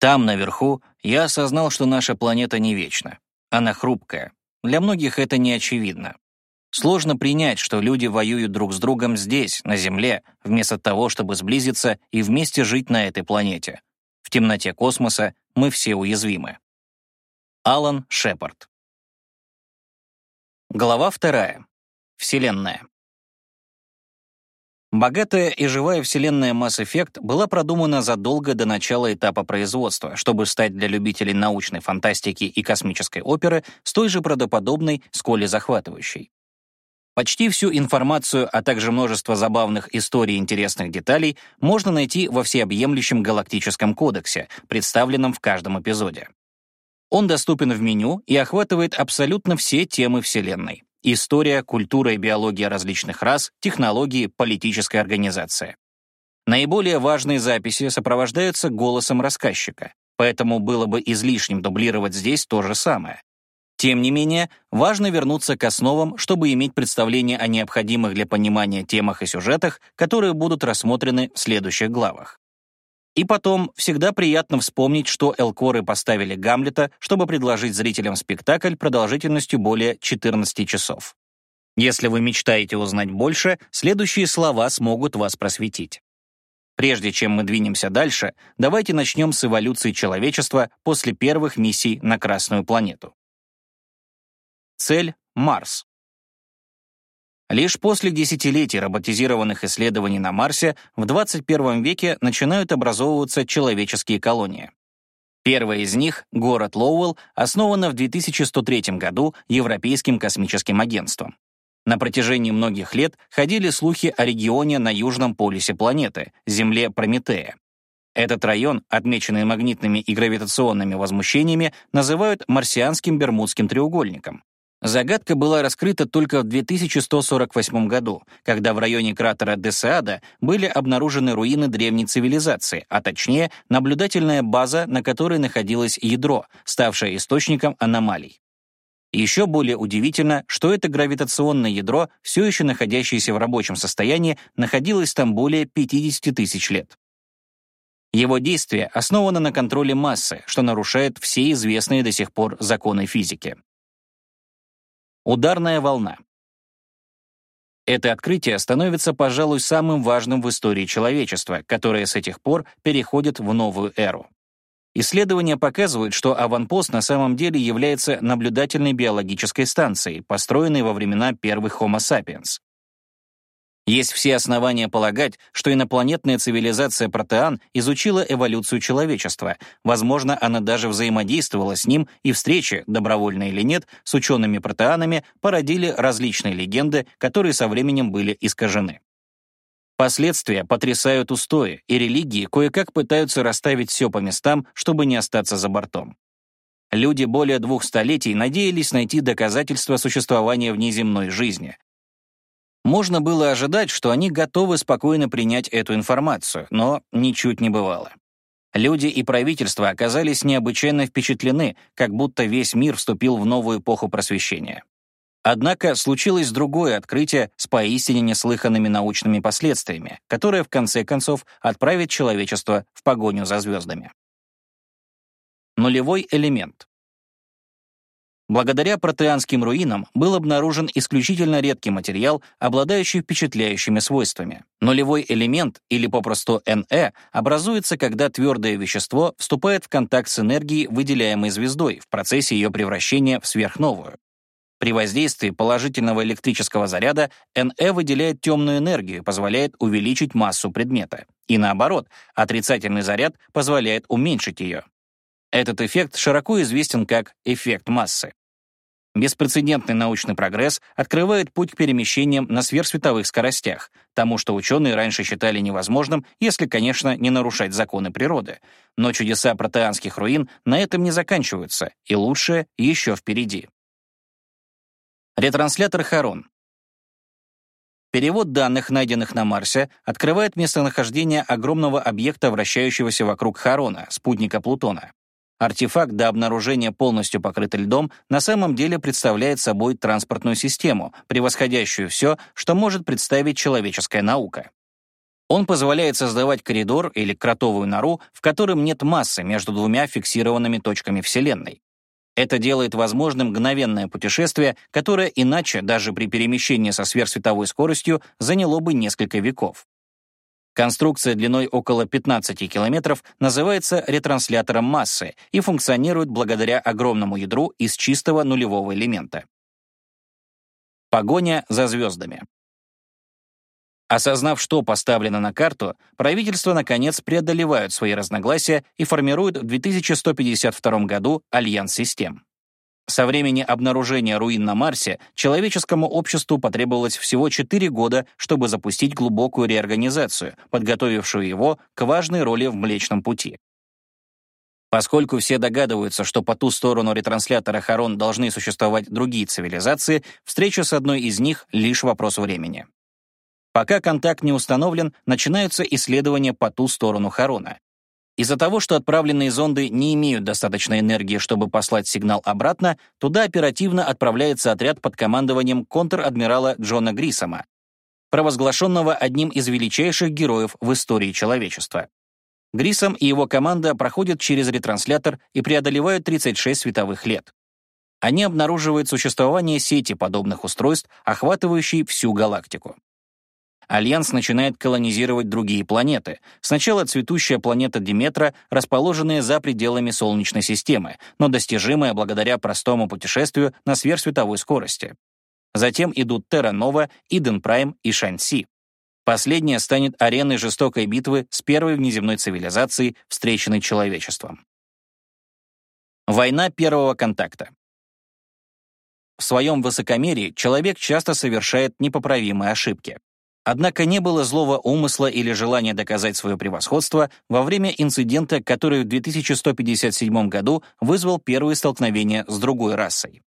Там, наверху, я осознал, что наша планета не вечна. Она хрупкая. Для многих это не очевидно. Сложно принять, что люди воюют друг с другом здесь, на Земле, вместо того, чтобы сблизиться и вместе жить на этой планете. В темноте космоса мы все уязвимы. Алан Шепард Глава вторая. Вселенная. Богатая и живая вселенная Mass Effect была продумана задолго до начала этапа производства, чтобы стать для любителей научной фантастики и космической оперы столь же правдоподобной, сколь и захватывающей. Почти всю информацию, а также множество забавных историй и интересных деталей можно найти во всеобъемлющем галактическом кодексе, представленном в каждом эпизоде. Он доступен в меню и охватывает абсолютно все темы Вселенной. История, культура и биология различных рас, технологии, политическая организация. Наиболее важные записи сопровождаются голосом рассказчика, поэтому было бы излишним дублировать здесь то же самое. Тем не менее, важно вернуться к основам, чтобы иметь представление о необходимых для понимания темах и сюжетах, которые будут рассмотрены в следующих главах. И потом, всегда приятно вспомнить, что Элкоры поставили Гамлета, чтобы предложить зрителям спектакль продолжительностью более 14 часов. Если вы мечтаете узнать больше, следующие слова смогут вас просветить. Прежде чем мы двинемся дальше, давайте начнем с эволюции человечества после первых миссий на Красную планету. Цель — Марс. Лишь после десятилетий роботизированных исследований на Марсе в 21 веке начинают образовываться человеческие колонии. Первая из них, город Лоуэлл, основана в 2103 году Европейским космическим агентством. На протяжении многих лет ходили слухи о регионе на южном полюсе планеты, Земле Прометея. Этот район, отмеченный магнитными и гравитационными возмущениями, называют марсианским Бермудским треугольником. Загадка была раскрыта только в 2148 году, когда в районе кратера Десаада были обнаружены руины древней цивилизации, а точнее, наблюдательная база, на которой находилось ядро, ставшее источником аномалий. Еще более удивительно, что это гравитационное ядро, все еще находящееся в рабочем состоянии, находилось там более 50 тысяч лет. Его действие основано на контроле массы, что нарушает все известные до сих пор законы физики. Ударная волна. Это открытие становится, пожалуй, самым важным в истории человечества, которое с этих пор переходит в новую эру. Исследования показывают, что аванпост на самом деле является наблюдательной биологической станцией, построенной во времена первых Homo sapiens. Есть все основания полагать, что инопланетная цивилизация протеан изучила эволюцию человечества. Возможно, она даже взаимодействовала с ним, и встречи, добровольно или нет, с учеными-протеанами породили различные легенды, которые со временем были искажены. Последствия потрясают устои, и религии кое-как пытаются расставить все по местам, чтобы не остаться за бортом. Люди более двух столетий надеялись найти доказательства существования внеземной жизни, можно было ожидать, что они готовы спокойно принять эту информацию, но ничуть не бывало. Люди и правительство оказались необычайно впечатлены, как будто весь мир вступил в новую эпоху просвещения. Однако случилось другое открытие с поистине неслыханными научными последствиями, которое в конце концов отправит человечество в погоню за звездами. Нулевой элемент. Благодаря протеанским руинам был обнаружен исключительно редкий материал, обладающий впечатляющими свойствами. Нулевой элемент, или попросту НЭ, образуется, когда твердое вещество вступает в контакт с энергией, выделяемой звездой, в процессе ее превращения в сверхновую. При воздействии положительного электрического заряда НЭ выделяет темную энергию и позволяет увеличить массу предмета. И наоборот, отрицательный заряд позволяет уменьшить ее. Этот эффект широко известен как эффект массы. Беспрецедентный научный прогресс открывает путь к перемещениям на сверхсветовых скоростях, тому, что ученые раньше считали невозможным, если, конечно, не нарушать законы природы. Но чудеса протеанских руин на этом не заканчиваются, и лучшее еще впереди. Ретранслятор Харон. Перевод данных, найденных на Марсе, открывает местонахождение огромного объекта, вращающегося вокруг Харона, спутника Плутона. Артефакт до обнаружения полностью покрытый льдом на самом деле представляет собой транспортную систему, превосходящую все, что может представить человеческая наука. Он позволяет создавать коридор или кротовую нору, в котором нет массы между двумя фиксированными точками Вселенной. Это делает возможным мгновенное путешествие, которое иначе, даже при перемещении со сверхсветовой скоростью, заняло бы несколько веков. Конструкция длиной около 15 километров называется ретранслятором массы и функционирует благодаря огромному ядру из чистого нулевого элемента. Погоня за звездами. Осознав, что поставлено на карту, правительства, наконец, преодолевают свои разногласия и формируют в 2152 году Альянс систем. Со времени обнаружения руин на Марсе человеческому обществу потребовалось всего 4 года, чтобы запустить глубокую реорганизацию, подготовившую его к важной роли в Млечном Пути. Поскольку все догадываются, что по ту сторону ретранслятора Харон должны существовать другие цивилизации, встреча с одной из них — лишь вопрос времени. Пока контакт не установлен, начинаются исследования по ту сторону Харона. Из-за того, что отправленные зонды не имеют достаточной энергии, чтобы послать сигнал обратно, туда оперативно отправляется отряд под командованием контр-адмирала Джона Грисома, провозглашенного одним из величайших героев в истории человечества. Грисом и его команда проходят через ретранслятор и преодолевают 36 световых лет. Они обнаруживают существование сети подобных устройств, охватывающей всю галактику. Альянс начинает колонизировать другие планеты. Сначала цветущая планета Диметра, расположенная за пределами Солнечной системы, но достижимая благодаря простому путешествию на сверхсветовой скорости. Затем идут Терра-Нова, Иден Прайм и Шанси. Последняя станет ареной жестокой битвы с первой внеземной цивилизацией, встреченной человечеством. Война первого контакта. В своем высокомерии человек часто совершает непоправимые ошибки. Однако не было злого умысла или желания доказать свое превосходство во время инцидента, который в 2157 году вызвал первые столкновения с другой расой.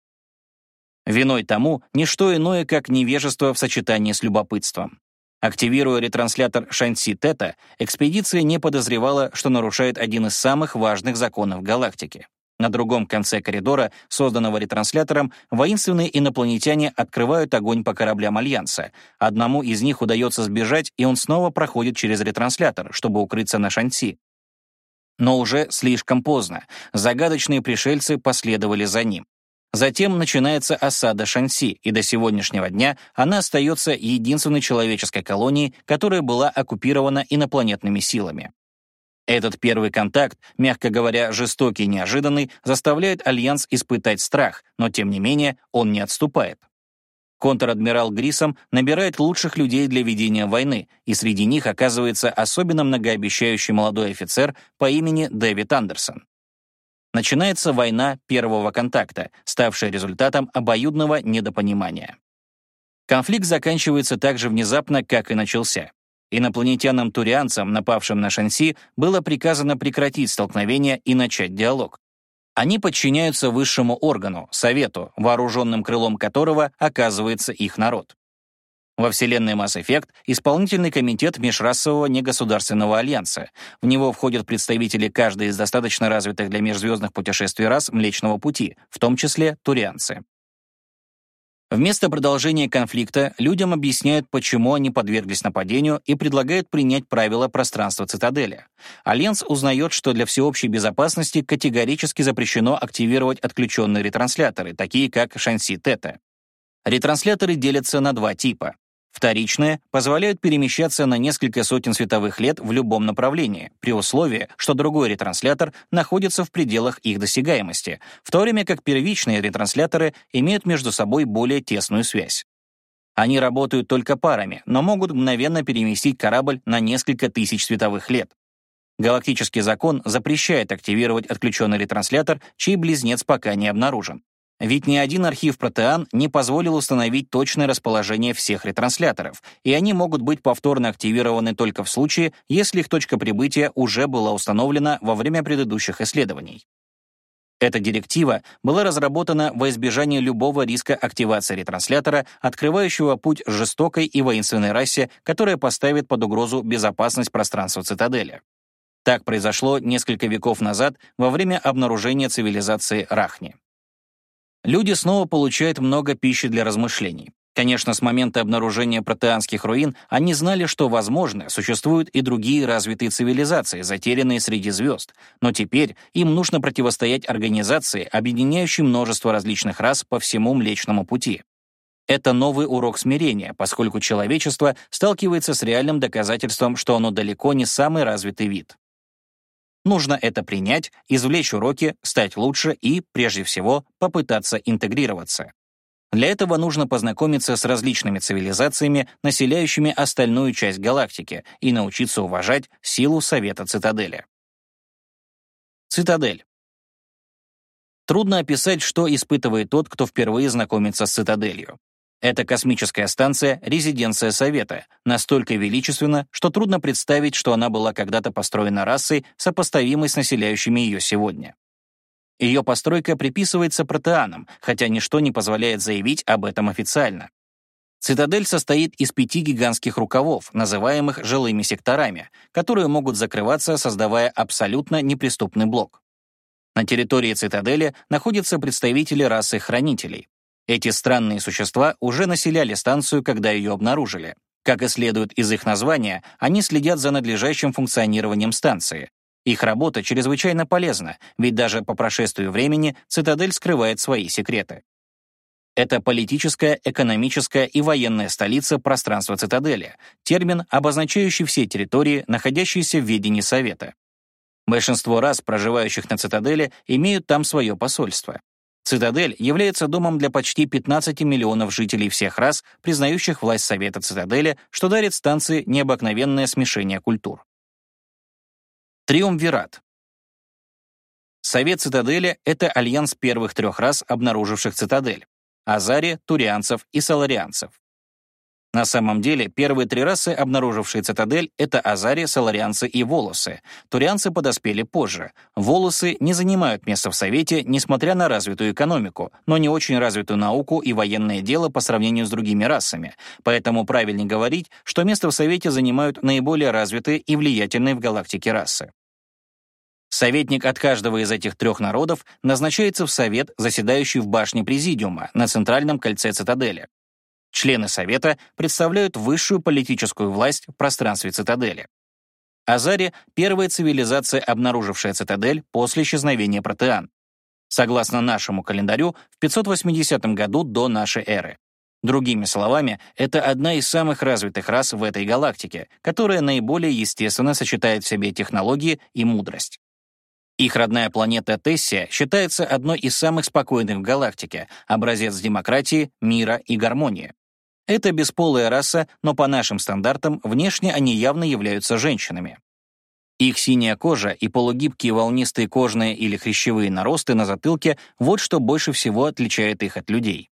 Виной тому не что иное, как невежество в сочетании с любопытством. Активируя ретранслятор Шанси-Тета, экспедиция не подозревала, что нарушает один из самых важных законов галактики. На другом конце коридора, созданного ретранслятором, воинственные инопланетяне открывают огонь по кораблям Альянса. Одному из них удается сбежать, и он снова проходит через ретранслятор, чтобы укрыться на Шанси. Но уже слишком поздно. Загадочные пришельцы последовали за ним. Затем начинается осада Шанси, и до сегодняшнего дня она остается единственной человеческой колонией, которая была оккупирована инопланетными силами. Этот первый контакт, мягко говоря, жестокий и неожиданный, заставляет Альянс испытать страх, но тем не менее он не отступает. Контр-адмирал Грисом набирает лучших людей для ведения войны, и среди них оказывается особенно многообещающий молодой офицер по имени Дэвид Андерсон. Начинается война первого контакта, ставшая результатом обоюдного недопонимания. Конфликт заканчивается так же внезапно, как и начался. Инопланетянам-турианцам, напавшим на Шанси, было приказано прекратить столкновение и начать диалог. Они подчиняются высшему органу, Совету, вооруженным крылом которого оказывается их народ. Во вселенной Mass Effect исполнительный комитет Межрасового негосударственного альянса. В него входят представители каждой из достаточно развитых для межзвездных путешествий рас Млечного Пути, в том числе турианцы. Вместо продолжения конфликта людям объясняют, почему они подверглись нападению и предлагают принять правила пространства цитадели. Альянс узнает, что для всеобщей безопасности категорически запрещено активировать отключенные ретрансляторы, такие как Шанси-Тета. Ретрансляторы делятся на два типа Вторичные позволяют перемещаться на несколько сотен световых лет в любом направлении, при условии, что другой ретранслятор находится в пределах их досягаемости, в то время как первичные ретрансляторы имеют между собой более тесную связь. Они работают только парами, но могут мгновенно переместить корабль на несколько тысяч световых лет. Галактический закон запрещает активировать отключенный ретранслятор, чей близнец пока не обнаружен. Ведь ни один архив Протеан не позволил установить точное расположение всех ретрансляторов, и они могут быть повторно активированы только в случае, если их точка прибытия уже была установлена во время предыдущих исследований. Эта директива была разработана во избежание любого риска активации ретранслятора, открывающего путь жестокой и воинственной расе, которая поставит под угрозу безопасность пространства цитадели. Так произошло несколько веков назад во время обнаружения цивилизации Рахни люди снова получают много пищи для размышлений. Конечно, с момента обнаружения протеанских руин они знали, что, возможно, существуют и другие развитые цивилизации, затерянные среди звезд, но теперь им нужно противостоять организации, объединяющей множество различных рас по всему Млечному Пути. Это новый урок смирения, поскольку человечество сталкивается с реальным доказательством, что оно далеко не самый развитый вид. Нужно это принять, извлечь уроки, стать лучше и, прежде всего, попытаться интегрироваться. Для этого нужно познакомиться с различными цивилизациями, населяющими остальную часть галактики, и научиться уважать силу Совета Цитадели. Цитадель. Трудно описать, что испытывает тот, кто впервые знакомится с Цитаделью. Эта космическая станция — резиденция Совета, настолько величественна, что трудно представить, что она была когда-то построена расой, сопоставимой с населяющими ее сегодня. Ее постройка приписывается протеанам, хотя ничто не позволяет заявить об этом официально. Цитадель состоит из пяти гигантских рукавов, называемых жилыми секторами, которые могут закрываться, создавая абсолютно неприступный блок. На территории цитадели находятся представители расы хранителей. Эти странные существа уже населяли станцию, когда ее обнаружили. Как и следует из их названия, они следят за надлежащим функционированием станции, их работа чрезвычайно полезна, ведь даже по прошествию времени цитадель скрывает свои секреты. Это политическая, экономическая и военная столица пространства цитадели, термин, обозначающий все территории, находящиеся в ведении Совета. Большинство рас, проживающих на цитадели, имеют там свое посольство. Цитадель является домом для почти 15 миллионов жителей всех рас, признающих власть Совета Цитадели, что дарит станции необыкновенное смешение культур. Триумвират. Совет Цитадели — это альянс первых трех рас, обнаруживших Цитадель — Азари, Турианцев и Саларианцев. На самом деле, первые три расы, обнаружившие Цитадель, это Азари, Саларианцы и Волосы. Турианцы подоспели позже. Волосы не занимают места в Совете, несмотря на развитую экономику, но не очень развитую науку и военное дело по сравнению с другими расами. Поэтому правильнее говорить, что место в Совете занимают наиболее развитые и влиятельные в галактике расы. Советник от каждого из этих трех народов назначается в совет, заседающий в башне Президиума на центральном кольце цитадели. Члены совета представляют высшую политическую власть в пространстве цитадели. Азари — первая цивилизация, обнаружившая цитадель после исчезновения протеан. Согласно нашему календарю, в 580 году до нашей эры. Другими словами, это одна из самых развитых рас в этой галактике, которая наиболее естественно сочетает в себе технологии и мудрость. Их родная планета Тессия считается одной из самых спокойных в галактике, образец демократии, мира и гармонии. Это бесполая раса, но по нашим стандартам внешне они явно являются женщинами. Их синяя кожа и полугибкие волнистые кожные или хрящевые наросты на затылке — вот что больше всего отличает их от людей.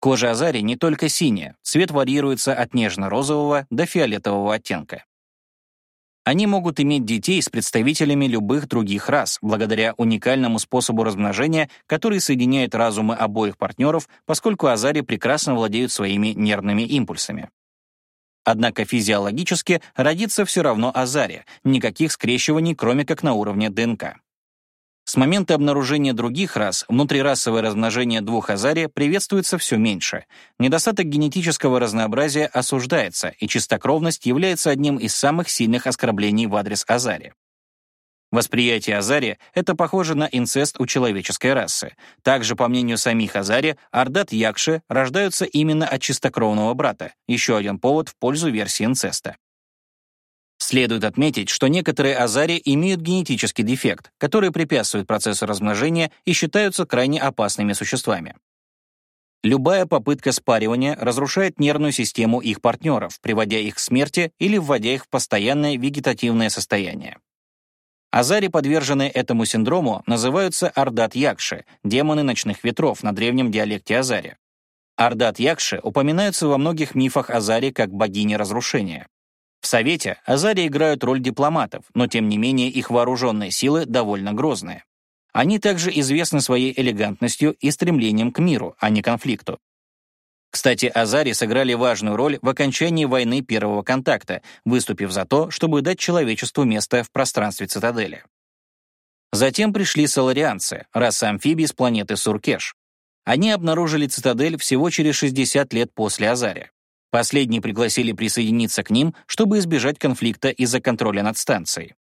Кожа Азари не только синяя, цвет варьируется от нежно-розового до фиолетового оттенка. Они могут иметь детей с представителями любых других рас, благодаря уникальному способу размножения, который соединяет разумы обоих партнеров, поскольку азари прекрасно владеют своими нервными импульсами. Однако физиологически родится все равно азари, никаких скрещиваний, кроме как на уровне ДНК. С момента обнаружения других рас внутрирасовое размножение двух азари приветствуется все меньше. Недостаток генетического разнообразия осуждается, и чистокровность является одним из самых сильных оскорблений в адрес азари. Восприятие Азари — это похоже на инцест у человеческой расы. Также, по мнению самих Азари, Ардат Якши рождаются именно от чистокровного брата, еще один повод в пользу версии инцеста. Следует отметить, что некоторые азари имеют генетический дефект, который препятствует процессу размножения и считаются крайне опасными существами. Любая попытка спаривания разрушает нервную систему их партнеров, приводя их к смерти или вводя их в постоянное вегетативное состояние. Азари, подверженные этому синдрому, называются Ардат-Якши, демоны ночных ветров на древнем диалекте Азари. Ардат-Якши упоминаются во многих мифах Азари как богини разрушения. В Совете Азари играют роль дипломатов, но тем не менее их вооруженные силы довольно грозные. Они также известны своей элегантностью и стремлением к миру, а не конфликту. Кстати, Азари сыграли важную роль в окончании войны Первого контакта, выступив за то, чтобы дать человечеству место в пространстве цитадели. Затем пришли соларианцы, раса амфибий с планеты Суркеш. Они обнаружили цитадель всего через 60 лет после Азари. Последние пригласили присоединиться к ним, чтобы избежать конфликта из-за контроля над станцией.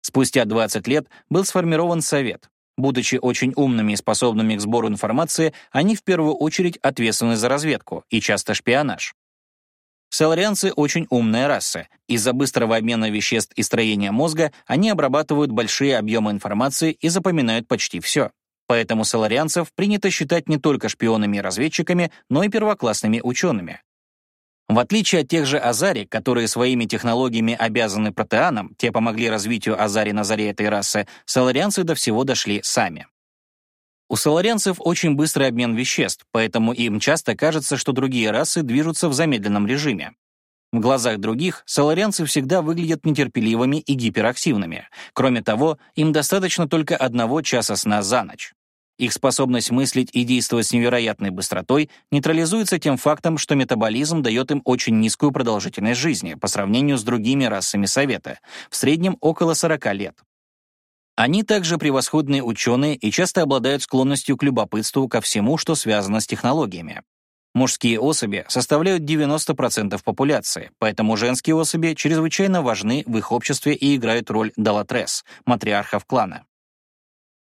Спустя 20 лет был сформирован Совет. Будучи очень умными и способными к сбору информации, они в первую очередь ответственны за разведку и часто шпионаж. Соларианцы очень умная раса. Из-за быстрого обмена веществ и строения мозга они обрабатывают большие объемы информации и запоминают почти все. Поэтому соларианцев принято считать не только шпионами и разведчиками, но и первоклассными учеными. В отличие от тех же Азари, которые своими технологиями обязаны протеанам, те помогли развитию Азари на заре этой расы, соларианцы до всего дошли сами. У соларианцев очень быстрый обмен веществ, поэтому им часто кажется, что другие расы движутся в замедленном режиме. В глазах других соларианцы всегда выглядят нетерпеливыми и гиперактивными. Кроме того, им достаточно только одного часа сна за ночь. Их способность мыслить и действовать с невероятной быстротой нейтрализуется тем фактом, что метаболизм дает им очень низкую продолжительность жизни по сравнению с другими расами Совета, в среднем около 40 лет. Они также превосходные ученые и часто обладают склонностью к любопытству ко всему, что связано с технологиями. Мужские особи составляют 90% популяции, поэтому женские особи чрезвычайно важны в их обществе и играют роль далатрес, матриархов клана.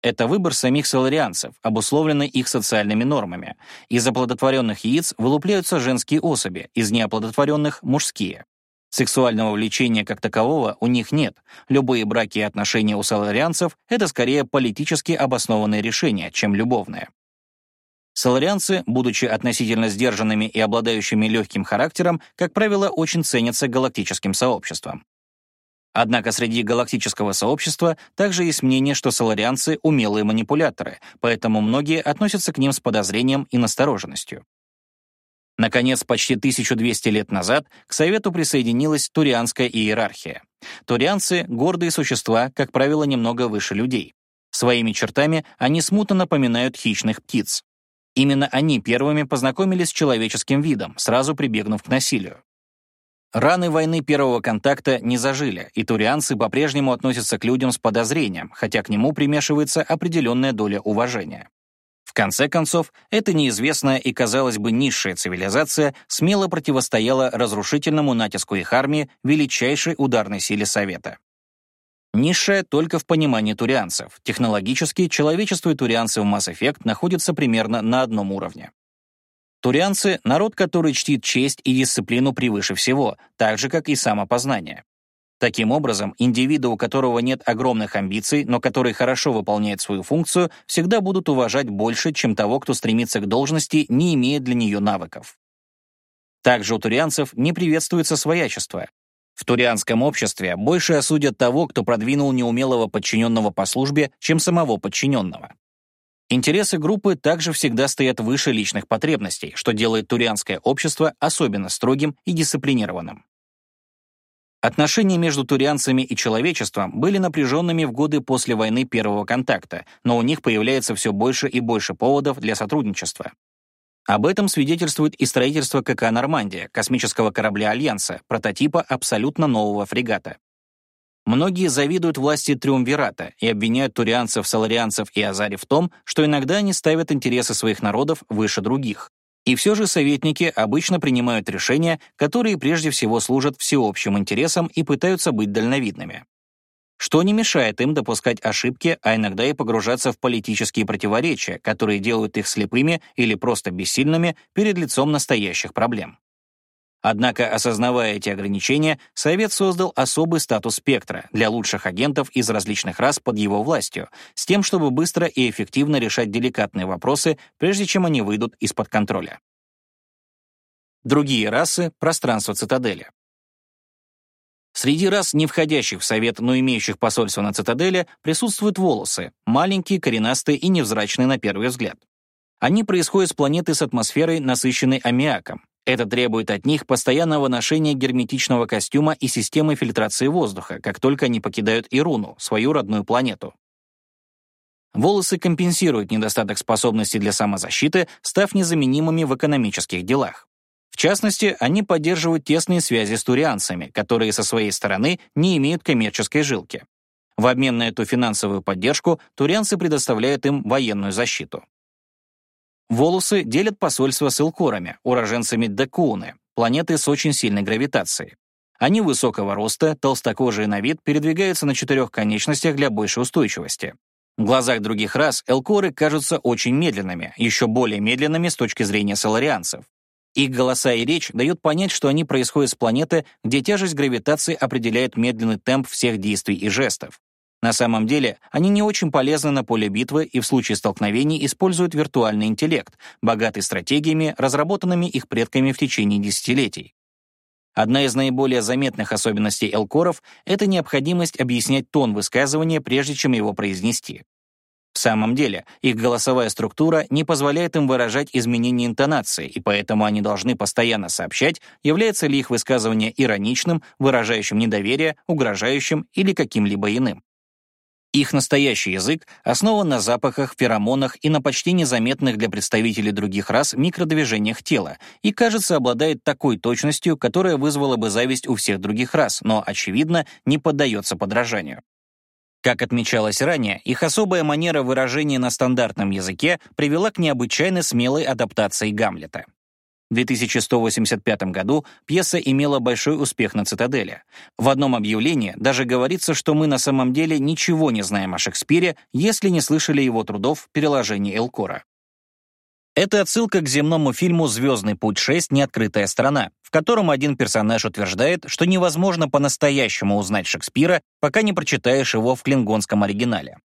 Это выбор самих соларианцев, обусловленный их социальными нормами. Из оплодотворенных яиц вылупляются женские особи, из неоплодотворенных — мужские. Сексуального влечения как такового у них нет. Любые браки и отношения у соларианцев — это скорее политически обоснованные решения, чем любовные. Соларианцы, будучи относительно сдержанными и обладающими легким характером, как правило, очень ценятся галактическим сообществом. Однако среди галактического сообщества также есть мнение, что соларианцы — умелые манипуляторы, поэтому многие относятся к ним с подозрением и настороженностью. Наконец, почти 1200 лет назад к Совету присоединилась турианская иерархия. Турианцы — гордые существа, как правило, немного выше людей. Своими чертами они смутно напоминают хищных птиц. Именно они первыми познакомились с человеческим видом, сразу прибегнув к насилию. Раны войны первого контакта не зажили, и турианцы по-прежнему относятся к людям с подозрением, хотя к нему примешивается определенная доля уважения. В конце концов, эта неизвестная и, казалось бы, низшая цивилизация смело противостояла разрушительному натиску их армии величайшей ударной силе Совета. Низшая только в понимании турианцев. Технологически человечество и турианцы в Mass Effect находятся примерно на одном уровне. Турианцы — народ, который чтит честь и дисциплину превыше всего, так же, как и самопознание. Таким образом, индивида, у которого нет огромных амбиций, но который хорошо выполняет свою функцию, всегда будут уважать больше, чем того, кто стремится к должности, не имея для нее навыков. Также у турианцев не приветствуется своячество. В турианском обществе больше осудят того, кто продвинул неумелого подчиненного по службе, чем самого подчиненного. Интересы группы также всегда стоят выше личных потребностей, что делает турианское общество особенно строгим и дисциплинированным. Отношения между турианцами и человечеством были напряженными в годы после войны первого контакта, но у них появляется все больше и больше поводов для сотрудничества. Об этом свидетельствует и строительство КК «Нормандия», космического корабля Альянса, прототипа абсолютно нового фрегата. Многие завидуют власти Триумвирата и обвиняют турианцев, саларианцев и азари в том, что иногда они ставят интересы своих народов выше других. И все же советники обычно принимают решения, которые прежде всего служат всеобщим интересам и пытаются быть дальновидными. Что не мешает им допускать ошибки, а иногда и погружаться в политические противоречия, которые делают их слепыми или просто бессильными перед лицом настоящих проблем. Однако, осознавая эти ограничения, Совет создал особый статус спектра для лучших агентов из различных рас под его властью, с тем, чтобы быстро и эффективно решать деликатные вопросы, прежде чем они выйдут из-под контроля. Другие расы — пространство цитадели. Среди рас, не входящих в Совет, но имеющих посольство на цитадели, присутствуют волосы, маленькие, коренастые и невзрачные на первый взгляд. Они происходят с планеты с атмосферой, насыщенной аммиаком, это требует от них постоянного ношения герметичного костюма и системы фильтрации воздуха, как только они покидают Ируну, свою родную планету. Волосы компенсируют недостаток способностей для самозащиты, став незаменимыми в экономических делах. В частности, они поддерживают тесные связи с турианцами, которые со своей стороны не имеют коммерческой жилки. В обмен на эту финансовую поддержку турианцы предоставляют им военную защиту. Волосы делят посольство с элкорами, уроженцами Декууны, планеты с очень сильной гравитацией. Они высокого роста, толстокожие на вид, передвигаются на четырех конечностях для большей устойчивости. В глазах других рас элкоры кажутся очень медленными, еще более медленными с точки зрения соларианцев. Их голоса и речь дают понять, что они происходят с планеты, где тяжесть гравитации определяет медленный темп всех действий и жестов. На самом деле, они не очень полезны на поле битвы и в случае столкновений используют виртуальный интеллект, богатый стратегиями, разработанными их предками в течение десятилетий. Одна из наиболее заметных особенностей элкоров — это необходимость объяснять тон высказывания, прежде чем его произнести. В самом деле, их голосовая структура не позволяет им выражать изменения интонации, и поэтому они должны постоянно сообщать, является ли их высказывание ироничным, выражающим недоверие, угрожающим или каким-либо иным. Их настоящий язык основан на запахах, феромонах и на почти незаметных для представителей других рас микродвижениях тела и, кажется, обладает такой точностью, которая вызвала бы зависть у всех других рас, но, очевидно, не поддается подражанию. Как отмечалось ранее, их особая манера выражения на стандартном языке привела к необычайно смелой адаптации Гамлета. В 2185 году пьеса имела большой успех на «Цитадели». В одном объявлении даже говорится, что мы на самом деле ничего не знаем о Шекспире, если не слышали его трудов в переложении Элкора. Это отсылка к земному фильму «Звездный путь 6. Неоткрытая страна», в котором один персонаж утверждает, что невозможно по-настоящему узнать Шекспира, пока не прочитаешь его в клингонском оригинале.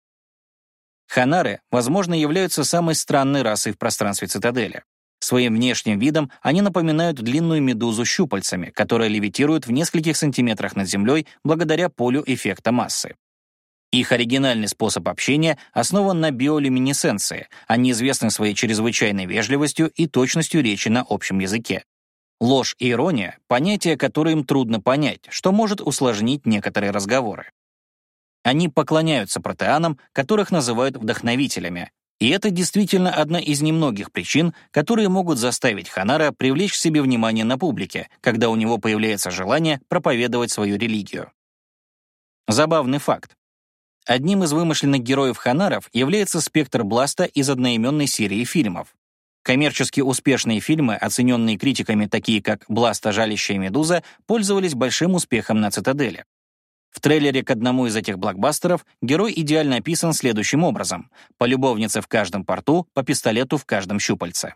Ханары, возможно, являются самой странной расой в пространстве цитадели. Своим внешним видом они напоминают длинную медузу щупальцами, которая левитирует в нескольких сантиметрах над землей благодаря полю эффекта массы. Их оригинальный способ общения основан на биолюминесценции, они известны своей чрезвычайной вежливостью и точностью речи на общем языке. Ложь и ирония — понятия, которые им трудно понять, что может усложнить некоторые разговоры. Они поклоняются протеанам, которых называют вдохновителями, и это действительно одна из немногих причин, которые могут заставить Ханара привлечь к себе внимание на публике, когда у него появляется желание проповедовать свою религию. Забавный факт. Одним из вымышленных героев Ханаров является спектр Бласта из одноименной серии фильмов. Коммерчески успешные фильмы, оцененные критиками такие как «Бласта. Жалящая медуза», пользовались большим успехом на «Цитадели». В трейлере к одному из этих блокбастеров герой идеально описан следующим образом. По любовнице в каждом порту, по пистолету в каждом щупальце.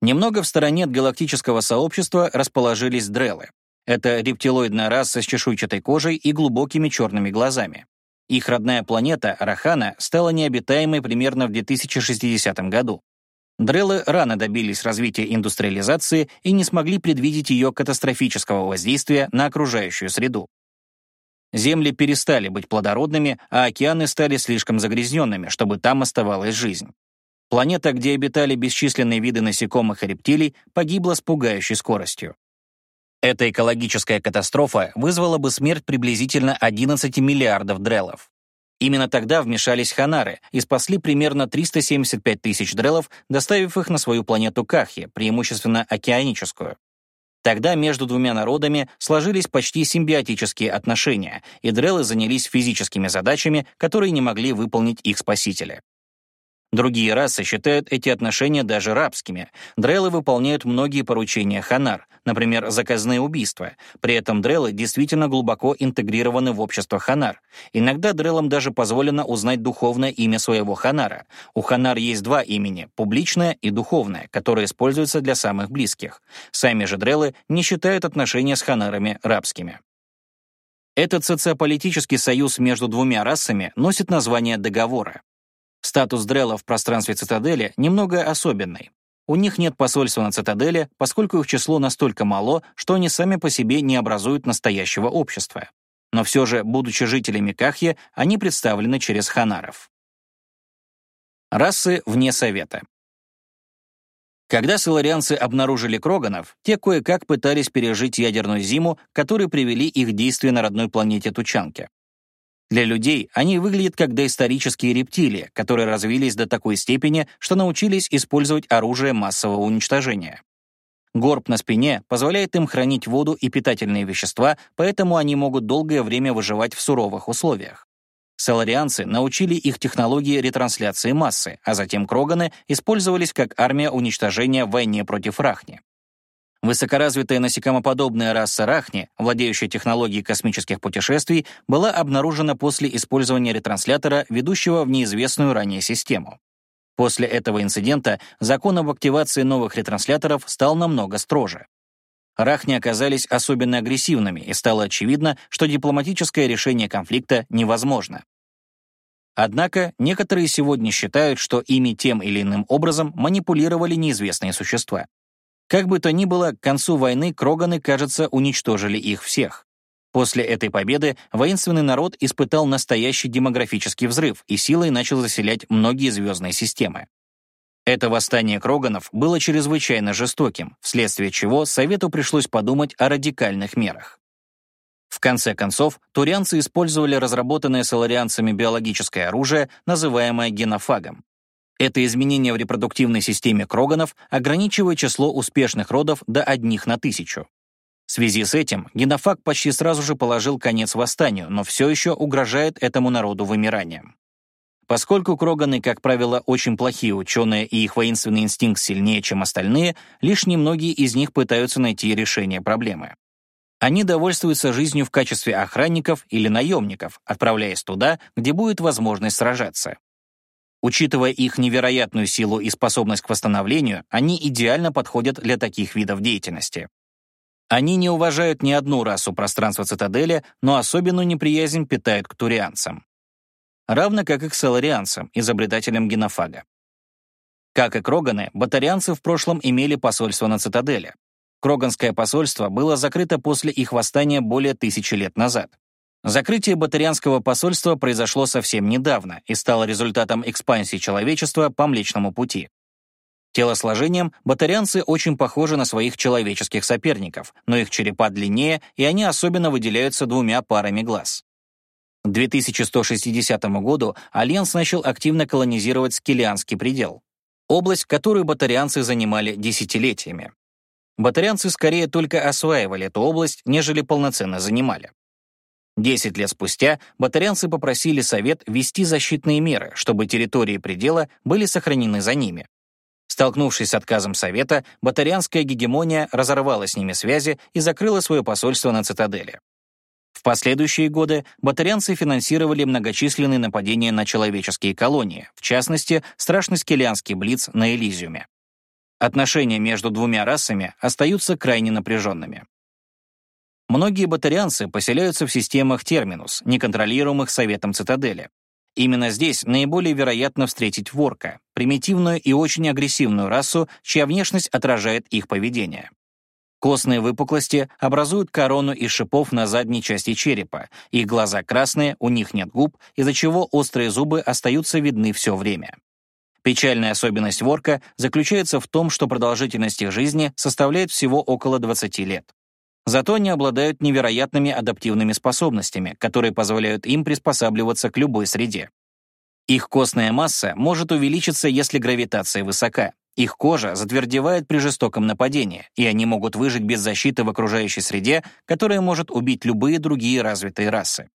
Немного в стороне от галактического сообщества расположились дрелы. Это рептилоидная раса с чешуйчатой кожей и глубокими черными глазами. Их родная планета, Рахана, стала необитаемой примерно в 2060 году. Дрелы рано добились развития индустриализации и не смогли предвидеть ее катастрофического воздействия на окружающую среду. Земли перестали быть плодородными, а океаны стали слишком загрязненными, чтобы там оставалась жизнь. Планета, где обитали бесчисленные виды насекомых и рептилий, погибла с пугающей скоростью. Эта экологическая катастрофа вызвала бы смерть приблизительно 11 миллиардов дрелов. Именно тогда вмешались ханары и спасли примерно 375 тысяч дрелов, доставив их на свою планету Кахи, преимущественно океаническую. Тогда между двумя народами сложились почти симбиотические отношения, и дрелы занялись физическими задачами, которые не могли выполнить их спасители. Другие расы считают эти отношения даже рабскими. Дрелы выполняют многие поручения Ханар, например, заказные убийства. При этом дрелы действительно глубоко интегрированы в общество Ханар. Иногда дрелам даже позволено узнать духовное имя своего Ханара. У Ханар есть два имени — публичное и духовное, которое используется для самых близких. Сами же дрелы не считают отношения с Ханарами рабскими. Этот социополитический союз между двумя расами носит название договора. Статус Дрелла в пространстве цитадели немного особенный. У них нет посольства на цитадели, поскольку их число настолько мало, что они сами по себе не образуют настоящего общества. Но все же, будучи жителями Кахья, они представлены через ханаров. Расы вне Совета. Когда соларианцы обнаружили Кроганов, те кое-как пытались пережить ядерную зиму, которой привели их действия на родной планете Тучанке. Для людей они выглядят как доисторические рептилии, которые развились до такой степени, что научились использовать оружие массового уничтожения. Горб на спине позволяет им хранить воду и питательные вещества, поэтому они могут долгое время выживать в суровых условиях. Соларианцы научили их технологии ретрансляции массы, а затем кроганы использовались как армия уничтожения в войне против Рахни. Высокоразвитая насекомоподобная раса Рахни, владеющая технологией космических путешествий, была обнаружена после использования ретранслятора, ведущего в неизвестную ранее систему. После этого инцидента закон об активации новых ретрансляторов стал намного строже. Рахни оказались особенно агрессивными, и стало очевидно, что дипломатическое решение конфликта невозможно. Однако некоторые сегодня считают, что ими тем или иным образом манипулировали неизвестные существа. Как бы то ни было, к концу войны Кроганы, кажется, уничтожили их всех. После этой победы воинственный народ испытал настоящий демографический взрыв и силой начал заселять многие звездные системы. Это восстание Кроганов было чрезвычайно жестоким, вследствие чего Совету пришлось подумать о радикальных мерах. В конце концов, турианцы использовали разработанное соларианцами биологическое оружие, называемое генофагом. Это изменение в репродуктивной системе Кроганов ограничивает число успешных родов до одних на тысячу. В связи с этим генофаг почти сразу же положил конец восстанию, но все еще угрожает этому народу вымиранием. Поскольку Кроганы, как правило, очень плохие ученые и их воинственный инстинкт сильнее, чем остальные, лишь немногие из них пытаются найти решение проблемы. Они довольствуются жизнью в качестве охранников или наемников, отправляясь туда, где будет возможность сражаться. Учитывая их невероятную силу и способность к восстановлению, они идеально подходят для таких видов деятельности. Они не уважают ни одну расу пространства цитадели, но особенную неприязнь питают к турианцам. Равно как и к саларианцам, изобретателям генофага. Как и Кроганы, батарианцы в прошлом имели посольство на цитадели. Кроганское посольство было закрыто после их восстания более тысячи лет назад. Закрытие батарианского посольства произошло совсем недавно и стало результатом экспансии человечества по Млечному пути. Телосложением батарианцы очень похожи на своих человеческих соперников, но их черепа длиннее, и они особенно выделяются двумя парами глаз. К 2160 году Альянс начал активно колонизировать Скелианский предел, область, которую батарианцы занимали десятилетиями. Батарианцы скорее только осваивали эту область, нежели полноценно занимали. Десять лет спустя батарианцы попросили Совет ввести защитные меры, чтобы территории предела были сохранены за ними. Столкнувшись с отказом Совета, батарианская гегемония разорвала с ними связи и закрыла свое посольство на цитадели. В последующие годы батарианцы финансировали многочисленные нападения на человеческие колонии, в частности, страшный скелианский блиц на Элизиуме. Отношения между двумя расами остаются крайне напряженными. Многие батарианцы поселяются в системах терминус, неконтролируемых Советом Цитадели, Именно здесь наиболее вероятно встретить ворка, примитивную и очень агрессивную расу, чья внешность отражает их поведение. Костные выпуклости образуют корону из шипов на задней части черепа, их глаза красные, у них нет губ, из-за чего острые зубы остаются видны все время. Печальная особенность ворка заключается в том, что продолжительность их жизни составляет всего около 20 лет. Зато они обладают невероятными адаптивными способностями, которые позволяют им приспосабливаться к любой среде. Их костная масса может увеличиться, если гравитация высока. Их кожа затвердевает при жестоком нападении, и они могут выжить без защиты в окружающей среде, которая может убить любые другие развитые расы.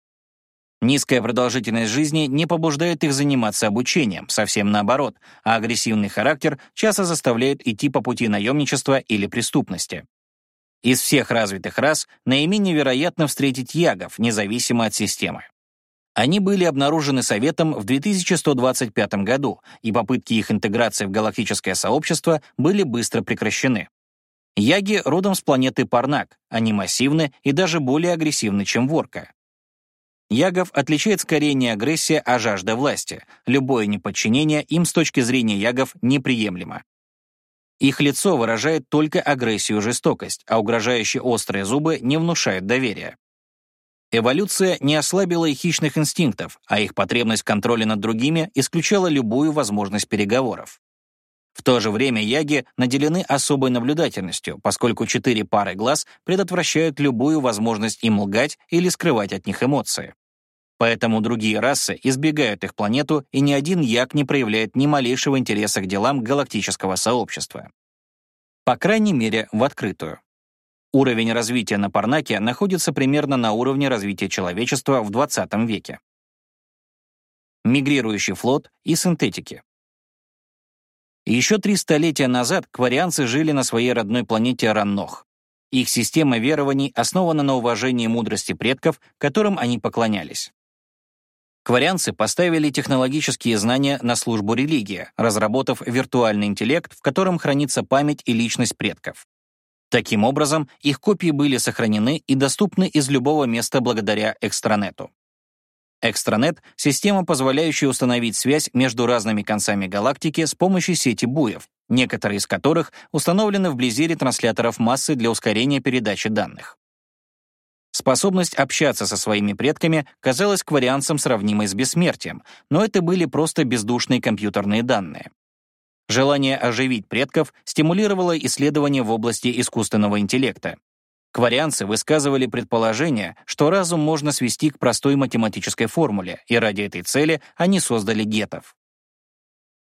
Низкая продолжительность жизни не побуждает их заниматься обучением, совсем наоборот, а агрессивный характер часто заставляет идти по пути наемничества или преступности. Из всех развитых рас наименее вероятно встретить ягов, независимо от системы. Они были обнаружены Советом в 2125 году, и попытки их интеграции в галактическое сообщество были быстро прекращены. Яги родом с планеты Парнак, они массивны и даже более агрессивны, чем ворка. Ягов отличает скорее не агрессия, а жажда власти. Любое неподчинение им с точки зрения ягов неприемлемо. Их лицо выражает только агрессию и жестокость, а угрожающие острые зубы не внушают доверия. Эволюция не ослабила их хищных инстинктов, а их потребность в контроле над другими исключала любую возможность переговоров. В то же время яги наделены особой наблюдательностью, поскольку четыре пары глаз предотвращают любую возможность им лгать или скрывать от них эмоции. Поэтому другие расы избегают их планету, и ни один як не проявляет ни малейшего интереса к делам галактического сообщества. По крайней мере, в открытую. Уровень развития на Парнаке находится примерно на уровне развития человечества в 20 веке. мигрирующий флот и синтетики. Еще три столетия назад кварианцы жили на своей родной планете Раннох. Их система верований основана на уважении мудрости предков, которым они поклонялись. Кварианцы поставили технологические знания на службу религии, разработав виртуальный интеллект, в котором хранится память и личность предков. Таким образом, их копии были сохранены и доступны из любого места благодаря экстранету. Экстранет — система, позволяющая установить связь между разными концами галактики с помощью сети буев, некоторые из которых установлены вблизи ретрансляторов массы для ускорения передачи данных. Способность общаться со своими предками казалась кварианцам сравнимой с бессмертием, но это были просто бездушные компьютерные данные. Желание оживить предков стимулировало исследования в области искусственного интеллекта. Кварианцы высказывали предположение, что разум можно свести к простой математической формуле, и ради этой цели они создали гетов.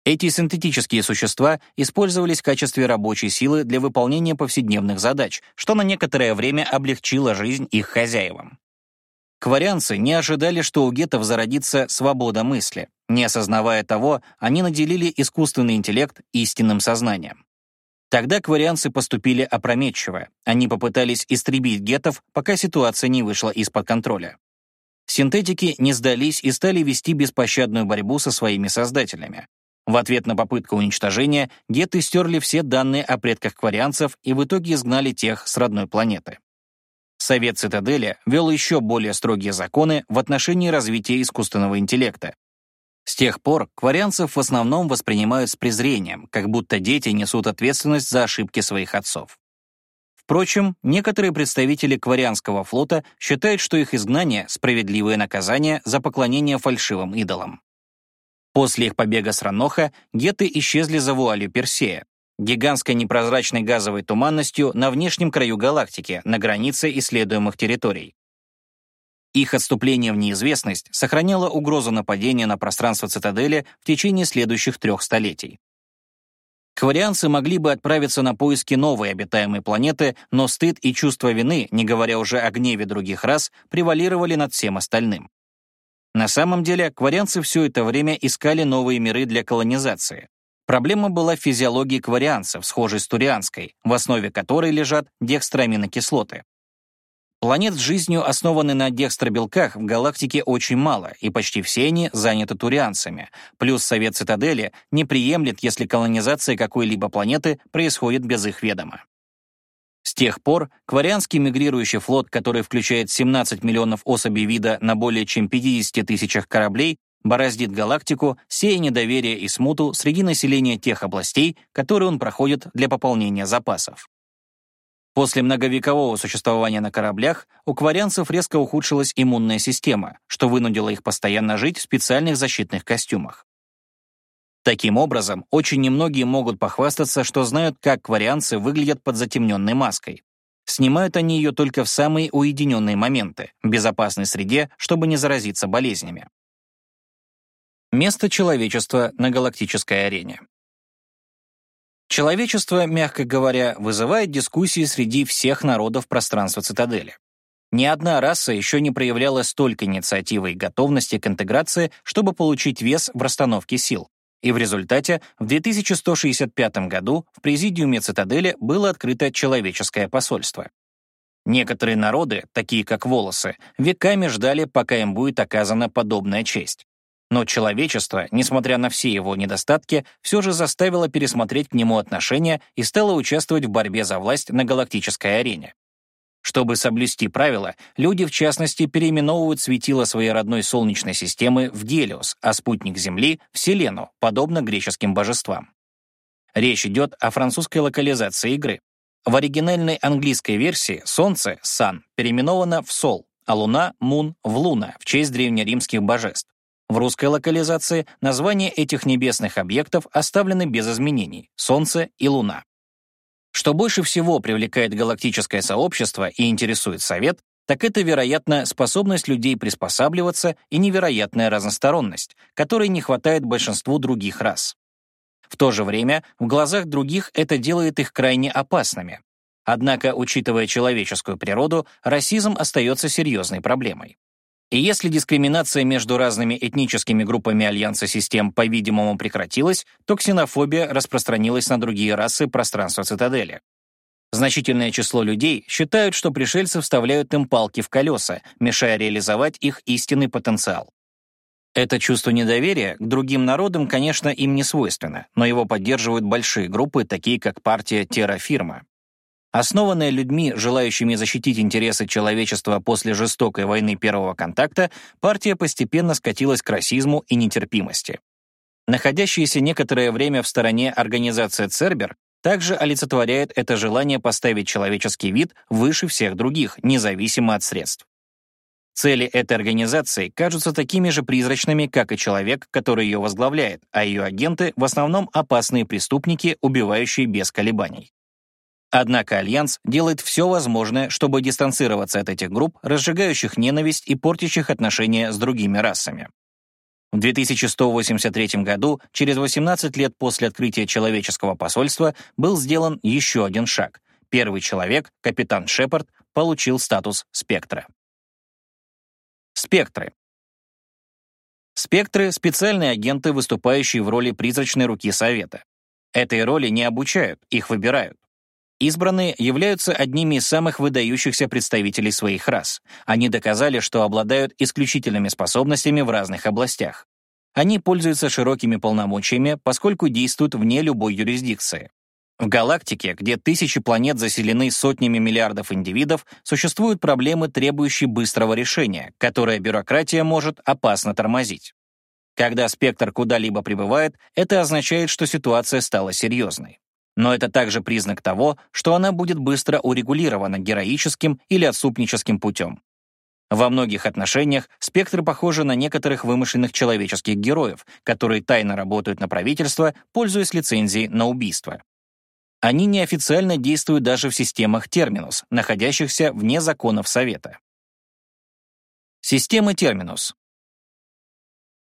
Эти синтетические существа использовались в качестве рабочей силы для выполнения повседневных задач, что на некоторое время облегчило жизнь их хозяевам. Кварианцы не ожидали, что у гетов зародится свобода мысли. Не осознавая того, они наделили искусственный интеллект истинным сознанием. Тогда кварианцы поступили опрометчиво. Они попытались истребить гетов, пока ситуация не вышла из-под контроля. Синтетики не сдались и стали вести беспощадную борьбу со своими создателями. В ответ на попытку уничтожения геты стерли все данные о предках кварианцев и в итоге изгнали тех с родной планеты. Совет Цитадели вел еще более строгие законы в отношении развития искусственного интеллекта. С тех пор кварианцев в основном воспринимают с презрением, как будто дети несут ответственность за ошибки своих отцов. Впрочем, некоторые представители кварианского флота считают, что их изгнание — справедливое наказание за поклонение фальшивым идолам. После их побега с Раноха геты исчезли за вуалью Персея, гигантской непрозрачной газовой туманностью на внешнем краю галактики, на границе исследуемых территорий. Их отступление в неизвестность сохраняло угрозу нападения на пространство цитадели в течение следующих трех столетий. Кварианцы могли бы отправиться на поиски новой обитаемой планеты, но стыд и чувство вины, не говоря уже о гневе других рас, превалировали над всем остальным. На самом деле, кварианцы все это время искали новые миры для колонизации. Проблема была в физиологии кварианцев, схожей с турианской, в основе которой лежат декстроаминокислоты. Планет с жизнью, основанных на декстробелках, в галактике очень мало, и почти все они заняты турианцами. Плюс Совет Цитадели не приемлет, если колонизация какой-либо планеты происходит без их ведома. С тех пор Кварианский мигрирующий флот, который включает 17 миллионов особей вида на более чем 50 тысячах кораблей, бороздит галактику, сея недоверие и смуту среди населения тех областей, которые он проходит для пополнения запасов. После многовекового существования на кораблях у кварианцев резко ухудшилась иммунная система, что вынудило их постоянно жить в специальных защитных костюмах. Таким образом, очень немногие могут похвастаться, что знают, как кварианцы выглядят под затемненной маской. Снимают они ее только в самые уединенные моменты, в безопасной среде, чтобы не заразиться болезнями. Место человечества на галактической арене. Человечество, мягко говоря, вызывает дискуссии среди всех народов пространства цитадели. Ни одна раса еще не проявляла столько инициативы и готовности к интеграции, чтобы получить вес в расстановке сил. И в результате в 2165 году в президиуме цитадели было открыто человеческое посольство. Некоторые народы, такие как волосы, веками ждали, пока им будет оказана подобная честь. Но человечество, несмотря на все его недостатки, все же заставило пересмотреть к нему отношения и стало участвовать в борьбе за власть на галактической арене. Чтобы соблюсти правила, люди, в частности, переименовывают светило своей родной Солнечной системы в Гелиос, а спутник Земли — в Селену, подобно греческим божествам. Речь идет о французской локализации игры. В оригинальной английской версии Солнце, Сан, переименовано в Сол, а Луна — Мун, в Луна, в честь древнеримских божеств. В русской локализации названия этих небесных объектов оставлены без изменений — Солнце и Луна. Что больше всего привлекает галактическое сообщество и интересует Совет, так это, вероятно, способность людей приспосабливаться и невероятная разносторонность, которой не хватает большинству других рас. В то же время в глазах других это делает их крайне опасными. Однако, учитывая человеческую природу, расизм остается серьезной проблемой. И если дискриминация между разными этническими группами Альянса систем, по-видимому, прекратилась, то ксенофобия распространилась на другие расы пространства цитадели. Значительное число людей считают, что пришельцы вставляют им палки в колеса, мешая реализовать их истинный потенциал. Это чувство недоверия к другим народам, конечно, им не свойственно, но его поддерживают большие группы, такие как партия Террафирма. Основанная людьми, желающими защитить интересы человечества после жестокой войны первого контакта, партия постепенно скатилась к расизму и нетерпимости. Находящаяся некоторое время в стороне организация Цербер также олицетворяет это желание поставить человеческий вид выше всех других, независимо от средств. Цели этой организации кажутся такими же призрачными, как и человек, который ее возглавляет, а ее агенты — в основном опасные преступники, убивающие без колебаний. Однако Альянс делает все возможное, чтобы дистанцироваться от этих групп, разжигающих ненависть и портящих отношения с другими расами. В 2183 году, через 18 лет после открытия человеческого посольства, был сделан еще один шаг. Первый человек, капитан Шепард, получил статус спектра. Спектры. Спектры — специальные агенты, выступающие в роли призрачной руки Совета. Этой роли не обучают, их выбирают. Избранные являются одними из самых выдающихся представителей своих рас. Они доказали, что обладают исключительными способностями в разных областях. Они пользуются широкими полномочиями, поскольку действуют вне любой юрисдикции. В галактике, где тысячи планет заселены сотнями миллиардов индивидов, существуют проблемы, требующие быстрого решения, которое бюрократия может опасно тормозить. Когда спектр куда-либо прибывает, это означает, что ситуация стала серьезной но это также признак того, что она будет быстро урегулирована героическим или отступническим путем. Во многих отношениях спектры похожи на некоторых вымышленных человеческих героев, которые тайно работают на правительство, пользуясь лицензией на убийство. Они неофициально действуют даже в системах терминус, находящихся вне законов Совета. Система терминус.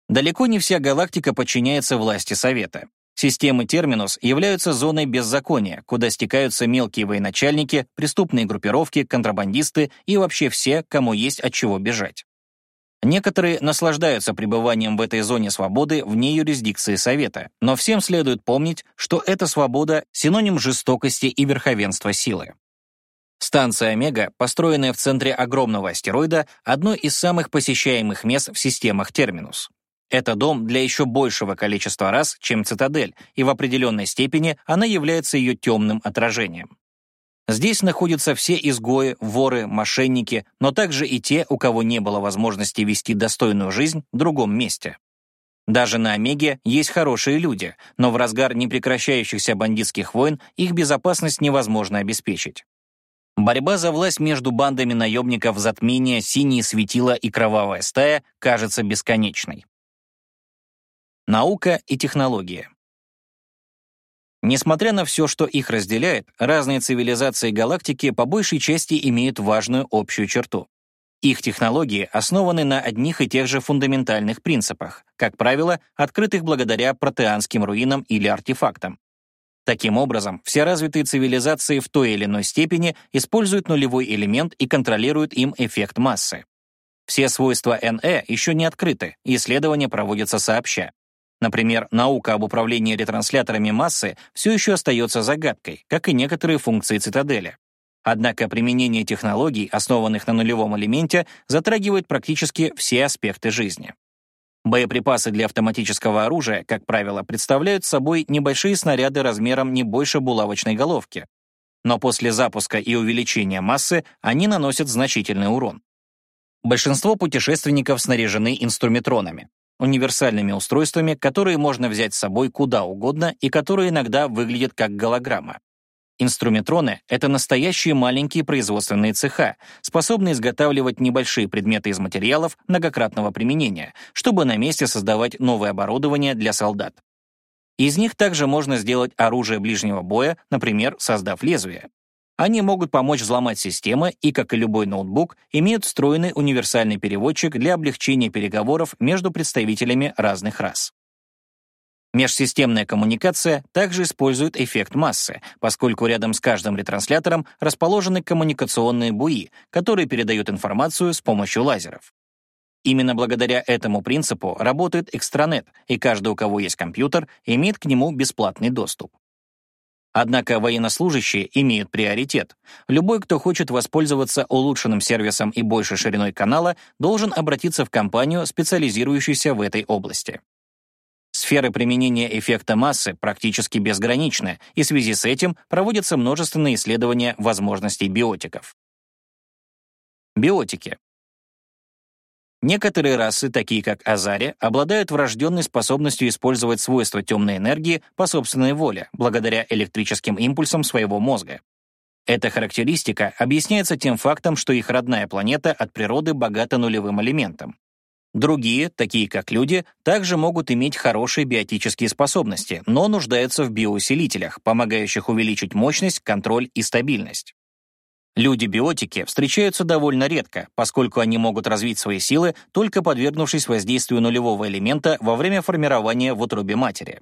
Далеко не вся галактика подчиняется власти Совета. Системы терминус являются зоной беззакония, куда стекаются мелкие военачальники, преступные группировки, контрабандисты и вообще все, кому есть от чего бежать. Некоторые наслаждаются пребыванием в этой зоне свободы вне юрисдикции Совета, но всем следует помнить, что эта свобода — синоним жестокости и верховенства силы. Станция Омега, построенная в центре огромного астероида, одно из самых посещаемых мест в системах Терминус. Это дом для еще большего количества раз, чем цитадель, и в определенной степени она является ее темным отражением. Здесь находятся все изгои, воры, мошенники, но также и те, у кого не было возможности вести достойную жизнь в другом месте. Даже на Омеге есть хорошие люди, но в разгар непрекращающихся бандитских войн их безопасность невозможно обеспечить. Борьба за власть между бандами наемников затмения, синие светила и кровавая стая кажется бесконечной. Наука и технология. Несмотря на все, что их разделяет, разные цивилизации галактики по большей части имеют важную общую черту. Их технологии основаны на одних и тех же фундаментальных принципах, как правило, открытых благодаря протеанским руинам или артефактам. Таким образом, все развитые цивилизации в той или иной степени используют нулевой элемент и контролируют им эффект массы. Все свойства НЭ еще не открыты, исследования проводятся сообща. Например, наука об управлении ретрансляторами массы все еще остается загадкой, как и некоторые функции цитадели. Однако применение технологий, основанных на нулевом элементе, затрагивает практически все аспекты жизни. Боеприпасы для автоматического оружия, как правило, представляют собой небольшие снаряды размером не больше булавочной головки. Но после запуска и увеличения массы они наносят значительный урон. Большинство путешественников снаряжены инструметронами универсальными устройствами, которые можно взять с собой куда угодно и которые иногда выглядят как голограмма. Инструметроны — это настоящие маленькие производственные цеха, способные изготавливать небольшие предметы из материалов многократного применения, чтобы на месте создавать новое оборудование для солдат. Из них также можно сделать оружие ближнего боя, например, создав лезвие. Они могут помочь взломать системы и, как и любой ноутбук, имеют встроенный универсальный переводчик для облегчения переговоров между представителями разных рас. Межсистемная коммуникация также использует эффект массы, поскольку рядом с каждым ретранслятором расположены коммуникационные буи, которые передают информацию с помощью лазеров. Именно благодаря этому принципу работает экстранет, и каждый, у кого есть компьютер, имеет к нему бесплатный доступ. Однако военнослужащие имеют приоритет. Любой, кто хочет воспользоваться улучшенным сервисом и большей шириной канала, должен обратиться в компанию, специализирующуюся в этой области. Сферы применения эффекта массы практически безграничны, и в связи с этим проводятся множественные исследования возможностей биотиков. Биотики Некоторые расы, такие как Азари, обладают врожденной способностью использовать свойства темной энергии по собственной воле, благодаря электрическим импульсам своего мозга. Эта характеристика объясняется тем фактом, что их родная планета от природы богата нулевым элементом. Другие, такие как люди, также могут иметь хорошие биотические способности, но нуждаются в биоусилителях, помогающих увеличить мощность, контроль и стабильность. Люди-биотики встречаются довольно редко, поскольку они могут развить свои силы, только подвергнувшись воздействию нулевого элемента во время формирования в утробе матери.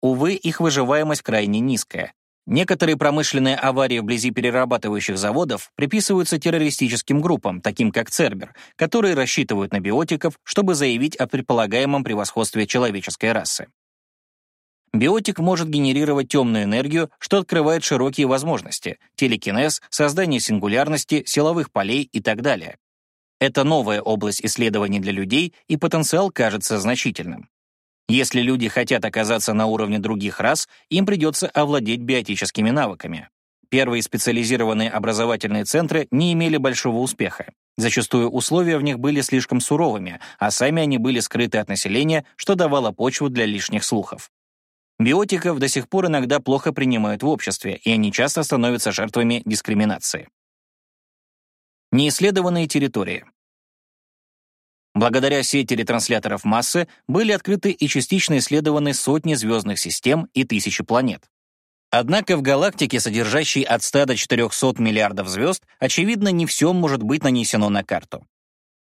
Увы, их выживаемость крайне низкая. Некоторые промышленные аварии вблизи перерабатывающих заводов приписываются террористическим группам, таким как Цербер, которые рассчитывают на биотиков, чтобы заявить о предполагаемом превосходстве человеческой расы. Биотик может генерировать темную энергию, что открывает широкие возможности — телекинез, создание сингулярности, силовых полей и так далее. Это новая область исследований для людей, и потенциал кажется значительным. Если люди хотят оказаться на уровне других рас, им придется овладеть биотическими навыками. Первые специализированные образовательные центры не имели большого успеха. Зачастую условия в них были слишком суровыми, а сами они были скрыты от населения, что давало почву для лишних слухов. Биотиков до сих пор иногда плохо принимают в обществе, и они часто становятся жертвами дискриминации. Неисследованные территории. Благодаря сети ретрансляторов массы были открыты и частично исследованы сотни звездных систем и тысячи планет. Однако в галактике, содержащей от 100 до 400 миллиардов звезд, очевидно, не все может быть нанесено на карту.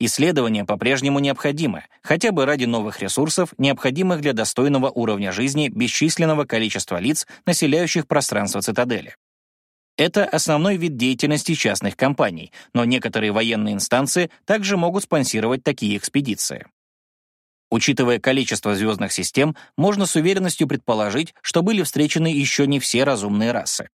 Исследования по-прежнему необходимы, хотя бы ради новых ресурсов, необходимых для достойного уровня жизни бесчисленного количества лиц, населяющих пространство цитадели. Это основной вид деятельности частных компаний, но некоторые военные инстанции также могут спонсировать такие экспедиции. Учитывая количество звездных систем, можно с уверенностью предположить, что были встречены еще не все разумные расы.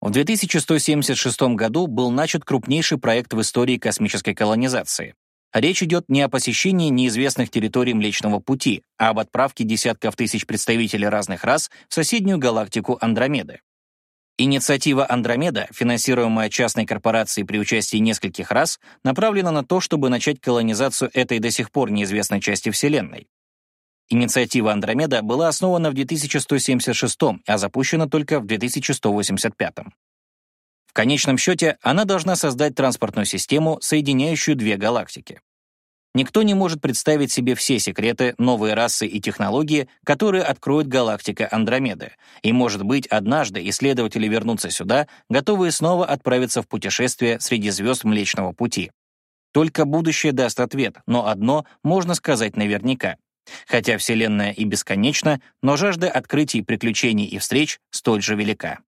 В 2176 году был начат крупнейший проект в истории космической колонизации. Речь идет не о посещении неизвестных территорий Млечного Пути, а об отправке десятков тысяч представителей разных рас в соседнюю галактику Андромеды. Инициатива Андромеда, финансируемая частной корпорацией при участии нескольких рас, направлена на то, чтобы начать колонизацию этой до сих пор неизвестной части Вселенной. Инициатива Андромеда была основана в 2176, а запущена только в 2185. В конечном счете, она должна создать транспортную систему, соединяющую две галактики. Никто не может представить себе все секреты, новые расы и технологии, которые откроет галактика Андромеды. И, может быть, однажды исследователи вернутся сюда, готовые снова отправиться в путешествие среди звезд Млечного Пути. Только будущее даст ответ, но одно можно сказать наверняка. Хотя Вселенная и бесконечна, но жажда открытий, приключений и встреч столь же велика.